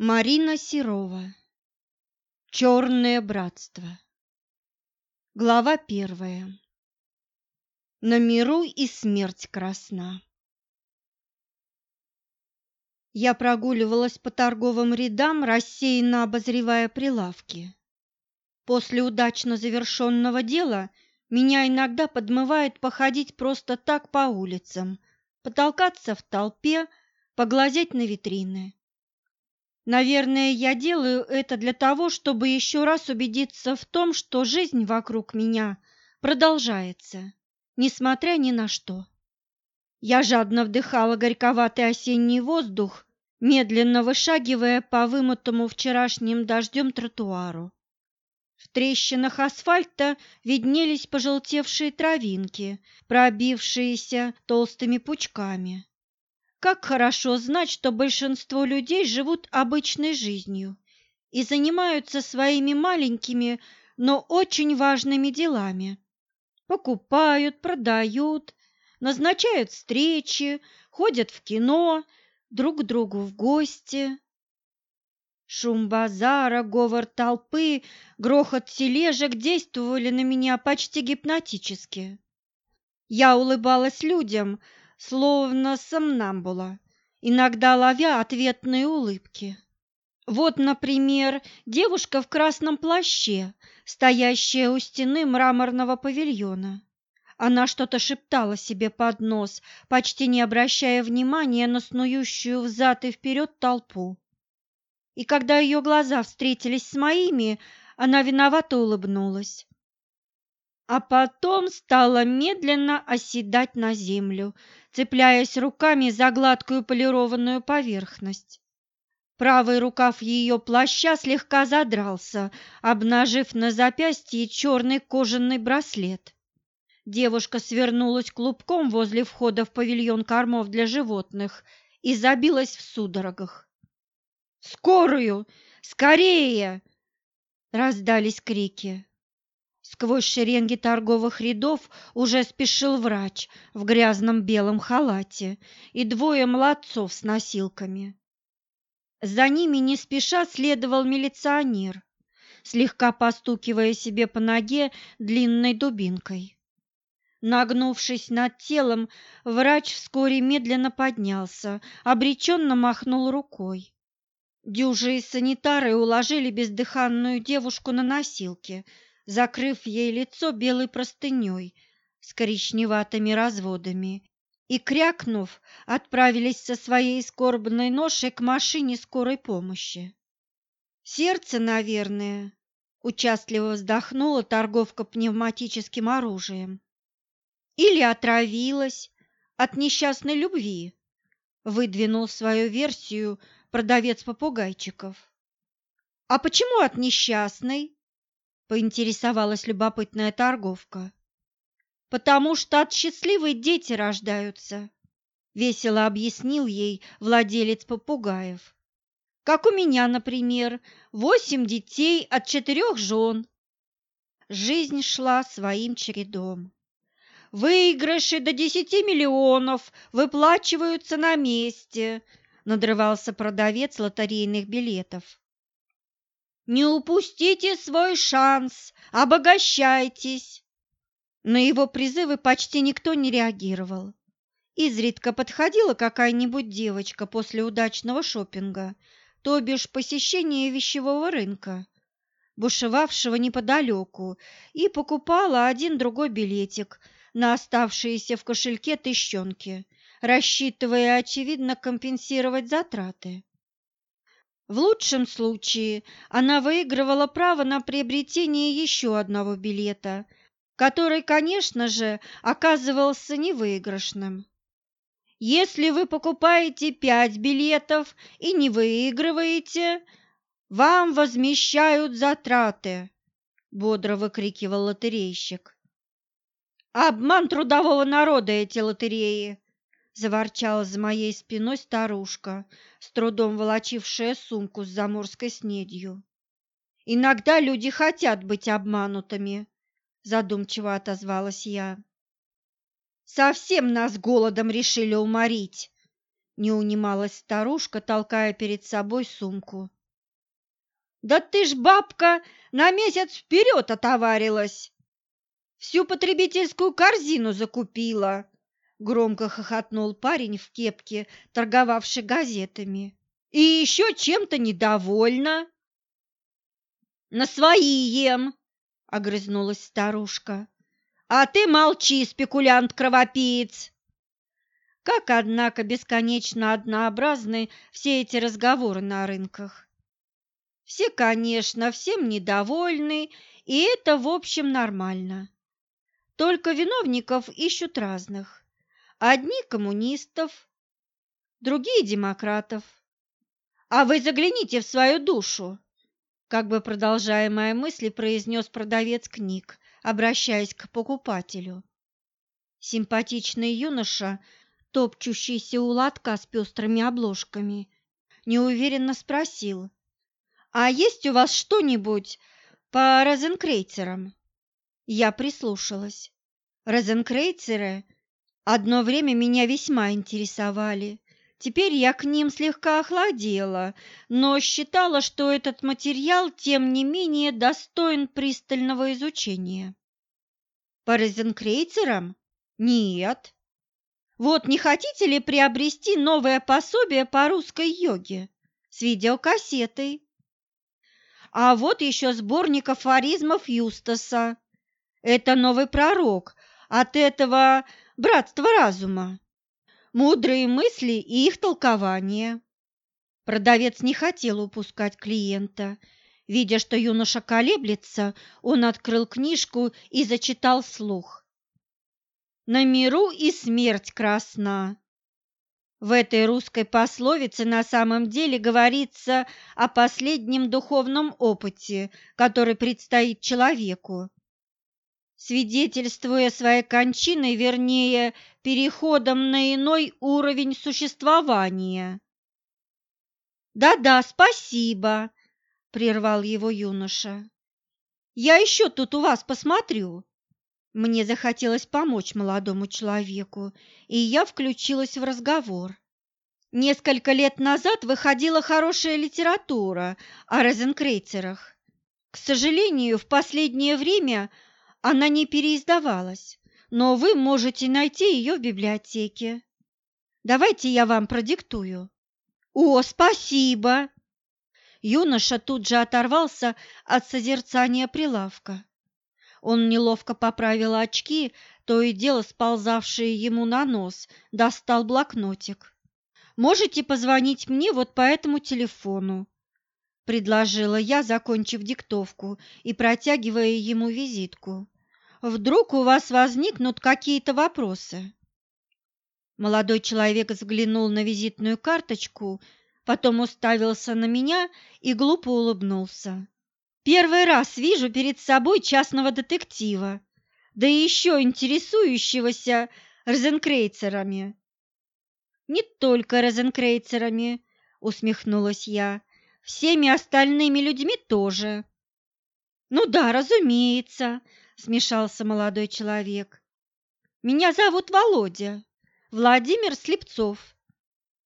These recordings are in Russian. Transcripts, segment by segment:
Марина Серова. Черное братство. Глава первая. На миру и смерть красна. Я прогуливалась по торговым рядам, рассеянно обозревая прилавки. После удачно завершенного дела меня иногда подмывает походить просто так по улицам, потолкаться в толпе, поглазеть на витрины. Наверное, я делаю это для того, чтобы еще раз убедиться в том, что жизнь вокруг меня продолжается, несмотря ни на что. Я жадно вдыхала горьковатый осенний воздух, медленно вышагивая по вымытому вчерашним дождем тротуару. В трещинах асфальта виднелись пожелтевшие травинки, пробившиеся толстыми пучками. Как хорошо знать, что большинство людей живут обычной жизнью и занимаются своими маленькими, но очень важными делами. Покупают, продают, назначают встречи, ходят в кино, друг к другу в гости. Шум базара, говор толпы, грохот тележек действовали на меня почти гипнотически. Я улыбалась людям, словно сомнамбула, иногда ловя ответные улыбки. Вот, например, девушка в красном плаще, стоящая у стены мраморного павильона. Она что-то шептала себе под нос, почти не обращая внимания на снующую взад и вперед толпу. И когда ее глаза встретились с моими, она виновато улыбнулась а потом стала медленно оседать на землю, цепляясь руками за гладкую полированную поверхность. Правый рукав ее плаща слегка задрался, обнажив на запястье черный кожаный браслет. Девушка свернулась клубком возле входа в павильон кормов для животных и забилась в судорогах. «Скорую! Скорее!» — раздались крики. Сквозь шеренги торговых рядов уже спешил врач в грязном белом халате и двое молодцов с носилками. За ними не спеша следовал милиционер, слегка постукивая себе по ноге длинной дубинкой. Нагнувшись над телом, врач вскоре медленно поднялся, обреченно махнул рукой. Дюжи и санитары уложили бездыханную девушку на носилки – закрыв ей лицо белой простыней с коричневатыми разводами, и, крякнув, отправились со своей скорбной ношей к машине скорой помощи. Сердце, наверное, участливо вздохнула торговка пневматическим оружием. Или отравилась от несчастной любви, выдвинул свою версию продавец попугайчиков. А почему от несчастной? Поинтересовалась любопытная торговка. Потому что от счастливой дети рождаются, весело объяснил ей владелец попугаев. Как у меня, например, восемь детей от четырех жен. Жизнь шла своим чередом. Выигрыши до десяти миллионов выплачиваются на месте, надрывался продавец лотерейных билетов. Не упустите свой шанс, обогащайтесь. На его призывы почти никто не реагировал. Изредка подходила какая-нибудь девочка после удачного шопинга, то бишь посещения вещевого рынка, бушевавшего неподалеку, и покупала один-другой билетик на оставшиеся в кошельке тыщенки, рассчитывая, очевидно, компенсировать затраты. В лучшем случае она выигрывала право на приобретение еще одного билета, который, конечно же, оказывался невыигрышным. Если вы покупаете пять билетов и не выигрываете, вам возмещают затраты, бодро выкрикивал лотерейщик. Обман трудового народа эти лотереи, заворчала за моей спиной старушка, с трудом волочившая сумку с заморской снедью. Иногда люди хотят быть обманутыми, задумчиво отозвалась я. Совсем нас голодом решили уморить, Не унималась старушка, толкая перед собой сумку. «Да ты ж, бабка, на месяц вперед отоварилась! Всю потребительскую корзину закупила!» Громко хохотнул парень в кепке, торговавший газетами. «И еще чем-то недовольна!» «На свои ем!» — огрызнулась старушка. «А ты молчи, спекулянт-кровопиец!» Как, однако, бесконечно однообразны все эти разговоры на рынках. Все, конечно, всем недовольны, и это, в общем, нормально. Только виновников ищут разных. Одни коммунистов, другие демократов. А вы загляните в свою душу, как бы продолжая мои мысли, произнес продавец книг, обращаясь к покупателю. Симпатичный юноша топчущийся у лотка с пестрыми обложками, неуверенно спросил, «А есть у вас что-нибудь по розенкрейцерам?» Я прислушалась. Розенкрейцеры одно время меня весьма интересовали. Теперь я к ним слегка охладела, но считала, что этот материал, тем не менее, достоин пристального изучения. По розенкрейцерам? Нет. Вот не хотите ли приобрести новое пособие по русской йоге с видеокассетой? А вот еще сборник афоризмов Юстаса. Это новый пророк от этого братства разума. Мудрые мысли и их толкование. Продавец не хотел упускать клиента. Видя, что юноша колеблется, он открыл книжку и зачитал слух на миру и смерть красна. В этой русской пословице на самом деле говорится о последнем духовном опыте, который предстоит человеку. Свидетельствуя своей кончиной, вернее, переходом на иной уровень существования. «Да-да, спасибо», — прервал его юноша. «Я еще тут у вас посмотрю». Мне захотелось помочь молодому человеку, и я включилась в разговор. Несколько лет назад выходила хорошая литература о розенкрейцерах. К сожалению, в последнее время она не переиздавалась, но вы можете найти ее в библиотеке. Давайте я вам продиктую. О, спасибо! Юноша тут же оторвался от созерцания прилавка. Он неловко поправил очки, то и дело сползавшие ему на нос, достал блокнотик. «Можете позвонить мне вот по этому телефону», – предложила я, закончив диктовку и протягивая ему визитку. «Вдруг у вас возникнут какие-то вопросы?» Молодой человек взглянул на визитную карточку, потом уставился на меня и глупо улыбнулся. Первый раз вижу перед собой частного детектива, да еще интересующегося розенкрейцерами. Не только розенкрейцерами, усмехнулась я, всеми остальными людьми тоже. Ну да, разумеется, смешался молодой человек. Меня зовут Володя, Владимир Слепцов.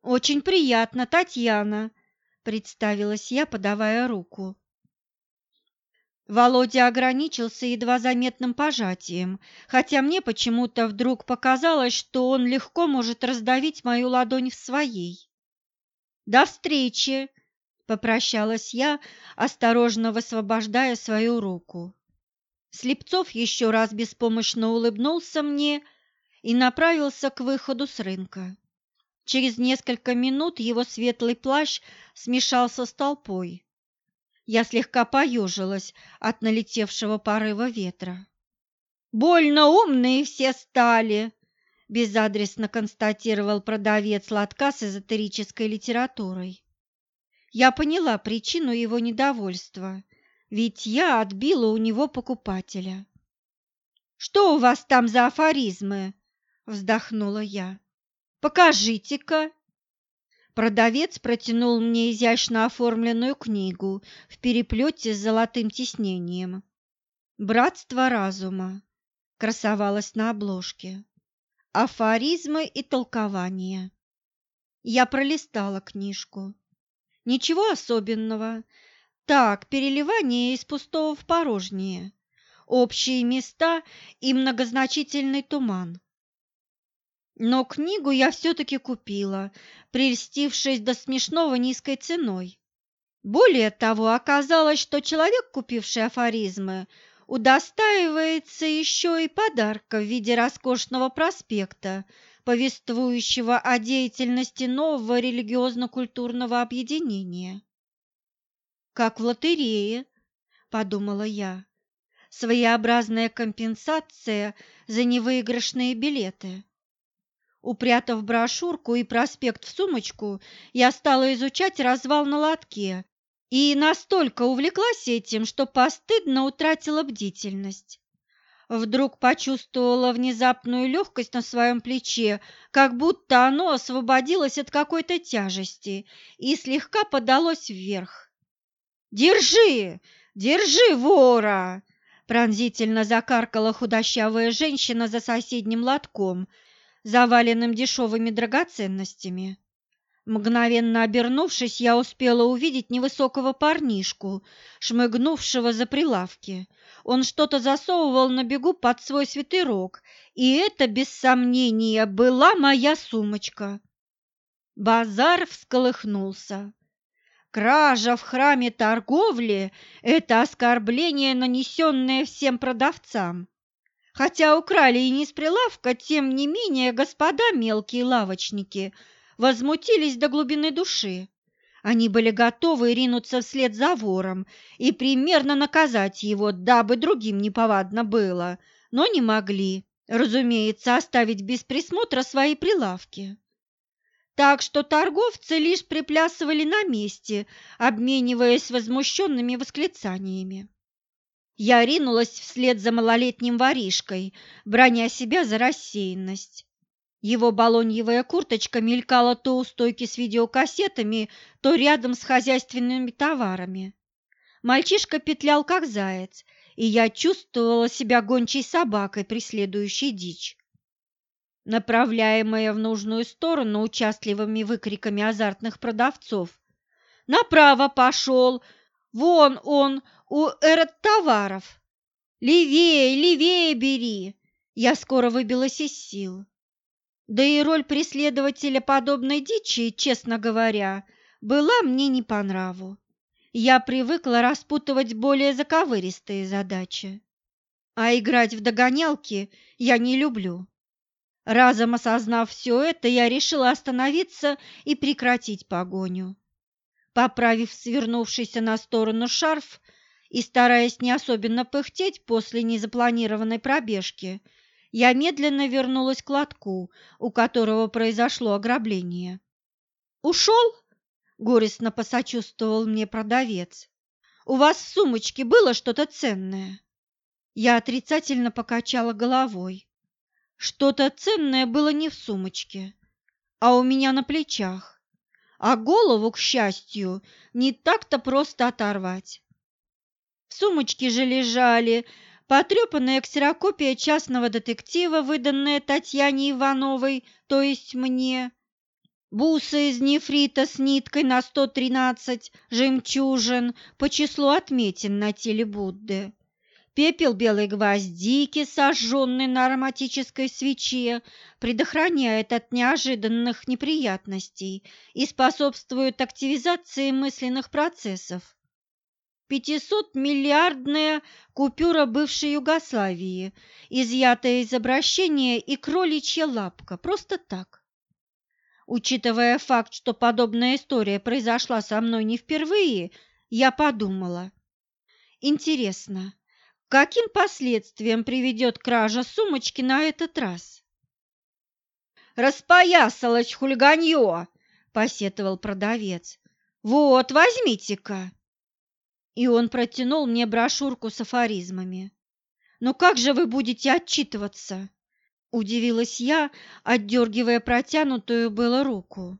Очень приятно, Татьяна, представилась я, подавая руку. Володя ограничился едва заметным пожатием, хотя мне почему-то вдруг показалось, что он легко может раздавить мою ладонь в своей. «До встречи!» – попрощалась я, осторожно высвобождая свою руку. Слепцов еще раз беспомощно улыбнулся мне и направился к выходу с рынка. Через несколько минут его светлый плащ смешался с толпой. Я слегка поежилась от налетевшего порыва ветра. «Больно умные все стали!» – безадресно констатировал продавец лотка с эзотерической литературой. Я поняла причину его недовольства, ведь я отбила у него покупателя. «Что у вас там за афоризмы?» – вздохнула я. «Покажите-ка!» Продавец протянул мне изящно оформленную книгу в переплете с золотым тиснением. «Братство разума» красовалось на обложке. Афоризмы и толкования. Я пролистала книжку. Ничего особенного. Так, переливание из пустого в порожнее. Общие места и многозначительный туман. Но книгу я все-таки купила, прельстившись до смешного низкой ценой. Более того, оказалось, что человек, купивший афоризмы, удостаивается еще и подарка в виде роскошного проспекта, повествующего о деятельности нового религиозно-культурного объединения. «Как в лотерее», – подумала я, – «своеобразная компенсация за невыигрышные билеты». Упрятав брошюрку и проспект в сумочку, я стала изучать развал на лотке и настолько увлеклась этим, что постыдно утратила бдительность. Вдруг почувствовала внезапную легкость на своем плече, как будто оно освободилось от какой-то тяжести и слегка подалось вверх. «Держи! Держи, вора!» Пронзительно закаркала худощавая женщина за соседним лотком, заваленным дешевыми драгоценностями. Мгновенно обернувшись, я успела увидеть невысокого парнишку, шмыгнувшего за прилавки. Он что-то засовывал на бегу под свой свитерок, и это, без сомнения, была моя сумочка. Базар всколыхнулся. Кража в храме торговли – это оскорбление, нанесенное всем продавцам. Хотя украли и не с прилавка, тем не менее господа мелкие лавочники – возмутились до глубины души. Они были готовы ринуться вслед за вором и примерно наказать его, дабы другим неповадно было, но не могли, разумеется, оставить без присмотра свои прилавки. Так что торговцы лишь приплясывали на месте, обмениваясь возмущенными восклицаниями. Я ринулась вслед за малолетним воришкой, броня себя за рассеянность. Его балоньевая курточка мелькала то у стойки с видеокассетами, то рядом с хозяйственными товарами. Мальчишка петлял, как заяц, и я чувствовала себя гончей собакой, преследующей дичь. Направляемая в нужную сторону участливыми выкриками азартных продавцов. «Направо пошел! Вон он, у эрот товаров! Левее, левее бери!» Я скоро выбилась из сил. Да и роль преследователя подобной дичи, честно говоря, была мне не по нраву. Я привыкла распутывать более заковыристые задачи. А играть в догонялки я не люблю. Разом осознав все это, я решила остановиться и прекратить погоню. Поправив свернувшийся на сторону шарф и стараясь не особенно пыхтеть после незапланированной пробежки, я медленно вернулась к лотку, у которого произошло ограбление. «Ушел?» – горестно посочувствовал мне продавец. «У вас в сумочке было что-то ценное?» Я отрицательно покачала головой. Что-то ценное было не в сумочке, а у меня на плечах, а голову, к счастью, не так-то просто оторвать. В сумочке же лежали Потрепанная ксерокопия частного детектива, выданная Татьяне Ивановой, то есть мне, бусы из нефрита с ниткой на 113 жемчужин по числу отметин на теле Будды, пепел белой гвоздики, сожженный на ароматической свече, предохраняет от неожиданных неприятностей и способствует активизации мысленных процессов. 500-миллиардная купюра бывшей Югославии, изъятое из обращения и кроличья лапка, просто так. Учитывая факт, что подобная история произошла со мной не впервые, я подумала. Интересно, каким последствиям приведет кража сумочки на этот раз? «Распоясалось хулиганье!» – посетовал продавец. «Вот, возьмите-ка!» И он протянул мне брошюрку с афоризмами. «Но как же вы будете отчитываться?» – удивилась я, отдергивая протянутую было руку.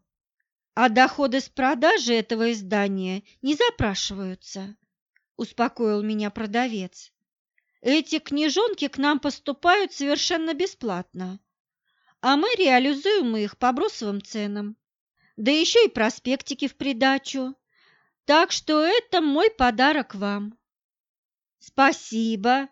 «А доходы с продажи этого издания не запрашиваются», – успокоил меня продавец. «Эти книжонки к нам поступают совершенно бесплатно, а мы реализуем их по бросовым ценам. да еще и проспектики в придачу. Так что это мой подарок вам. Спасибо.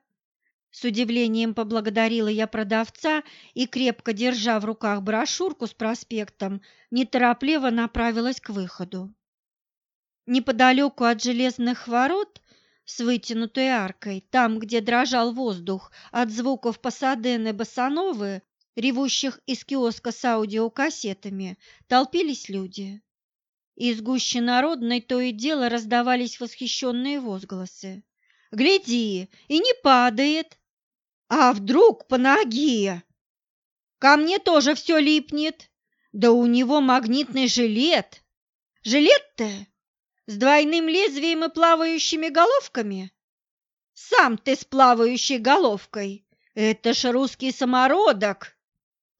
С удивлением поблагодарила я продавца и, крепко держа в руках брошюрку с проспектом, неторопливо направилась к выходу. Неподалеку от железных ворот с вытянутой аркой, там, где дрожал воздух от звуков Пасадены Басановы, ревущих из киоска с аудиокассетами, толпились люди. Из гущи народной то и дело раздавались восхищенные возгласы. «Гляди, и не падает! А вдруг по ноге? Ко мне тоже все липнет! Да у него магнитный жилет! Жилет-то с двойным лезвием и плавающими головками? Сам ты с плавающей головкой! Это ж русский самородок!»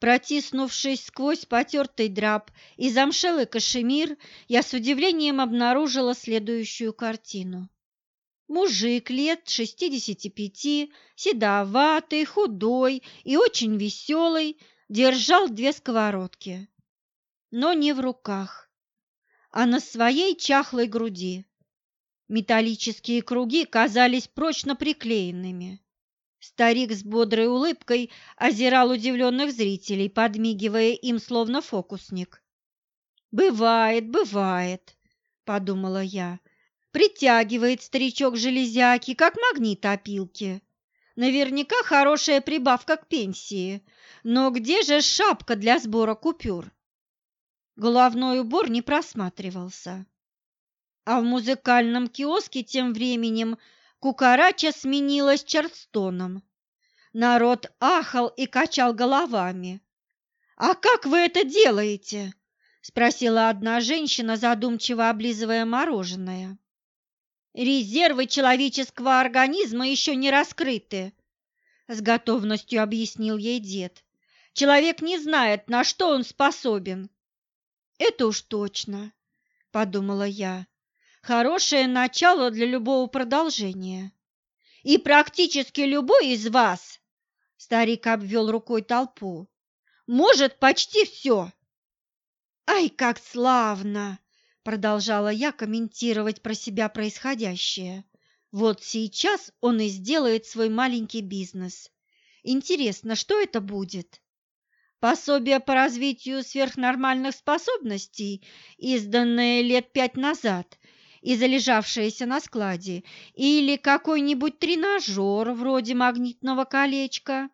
Протиснувшись сквозь потертый драп и замшелый кашемир, я с удивлением обнаружила следующую картину. Мужик лет шестидесяти пяти, седоватый, худой и очень веселый, держал две сковородки, но не в руках, а на своей чахлой груди. Металлические круги казались прочно приклеенными. Старик с бодрой улыбкой озирал удивленных зрителей, подмигивая им словно фокусник. «Бывает, бывает», — подумала я. «Притягивает старичок железяки, как магнит опилки. Наверняка хорошая прибавка к пенсии. Но где же шапка для сбора купюр?» Головной убор не просматривался. А в музыкальном киоске тем временем Кукарача сменилась Чарстоном. Народ ахал и качал головами. «А как вы это делаете?» – спросила одна женщина, задумчиво облизывая мороженое. «Резервы человеческого организма еще не раскрыты», – с готовностью объяснил ей дед. «Человек не знает, на что он способен». «Это уж точно», – подумала я хорошее начало для любого продолжения. И практически любой из вас, старик обвел рукой толпу, может почти все. Ай, как славно! Продолжала я комментировать про себя происходящее. Вот сейчас он и сделает свой маленький бизнес. Интересно, что это будет? Пособие по развитию сверхнормальных способностей, изданное лет пять назад и залежавшееся на складе, или какой-нибудь тренажер вроде магнитного колечка.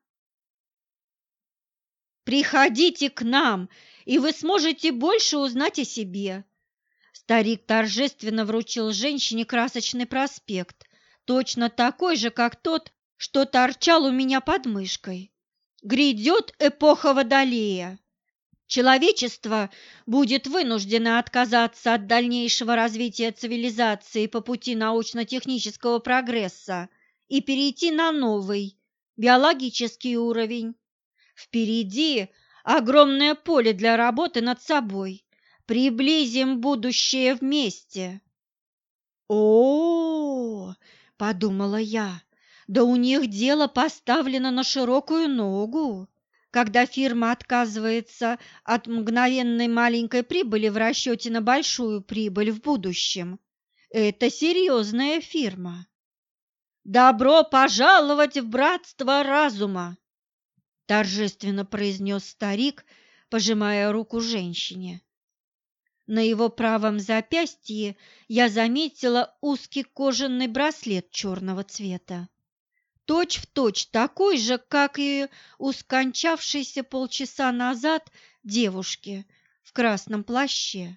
«Приходите к нам, и вы сможете больше узнать о себе!» Старик торжественно вручил женщине красочный проспект, точно такой же, как тот, что торчал у меня под мышкой. «Грядет эпоха Водолея!» Человечество будет вынуждено отказаться от дальнейшего развития цивилизации по пути научно-технического прогресса и перейти на новый, биологический уровень. Впереди огромное поле для работы над собой. Приблизим будущее вместе. О, -о, -о подумала я. Да у них дело поставлено на широкую ногу когда фирма отказывается от мгновенной маленькой прибыли в расчете на большую прибыль в будущем. Это серьезная фирма. «Добро пожаловать в братство разума!» торжественно произнес старик, пожимая руку женщине. На его правом запястье я заметила узкий кожаный браслет черного цвета точь-в-точь такой же, как и у скончавшейся полчаса назад девушки в красном плаще.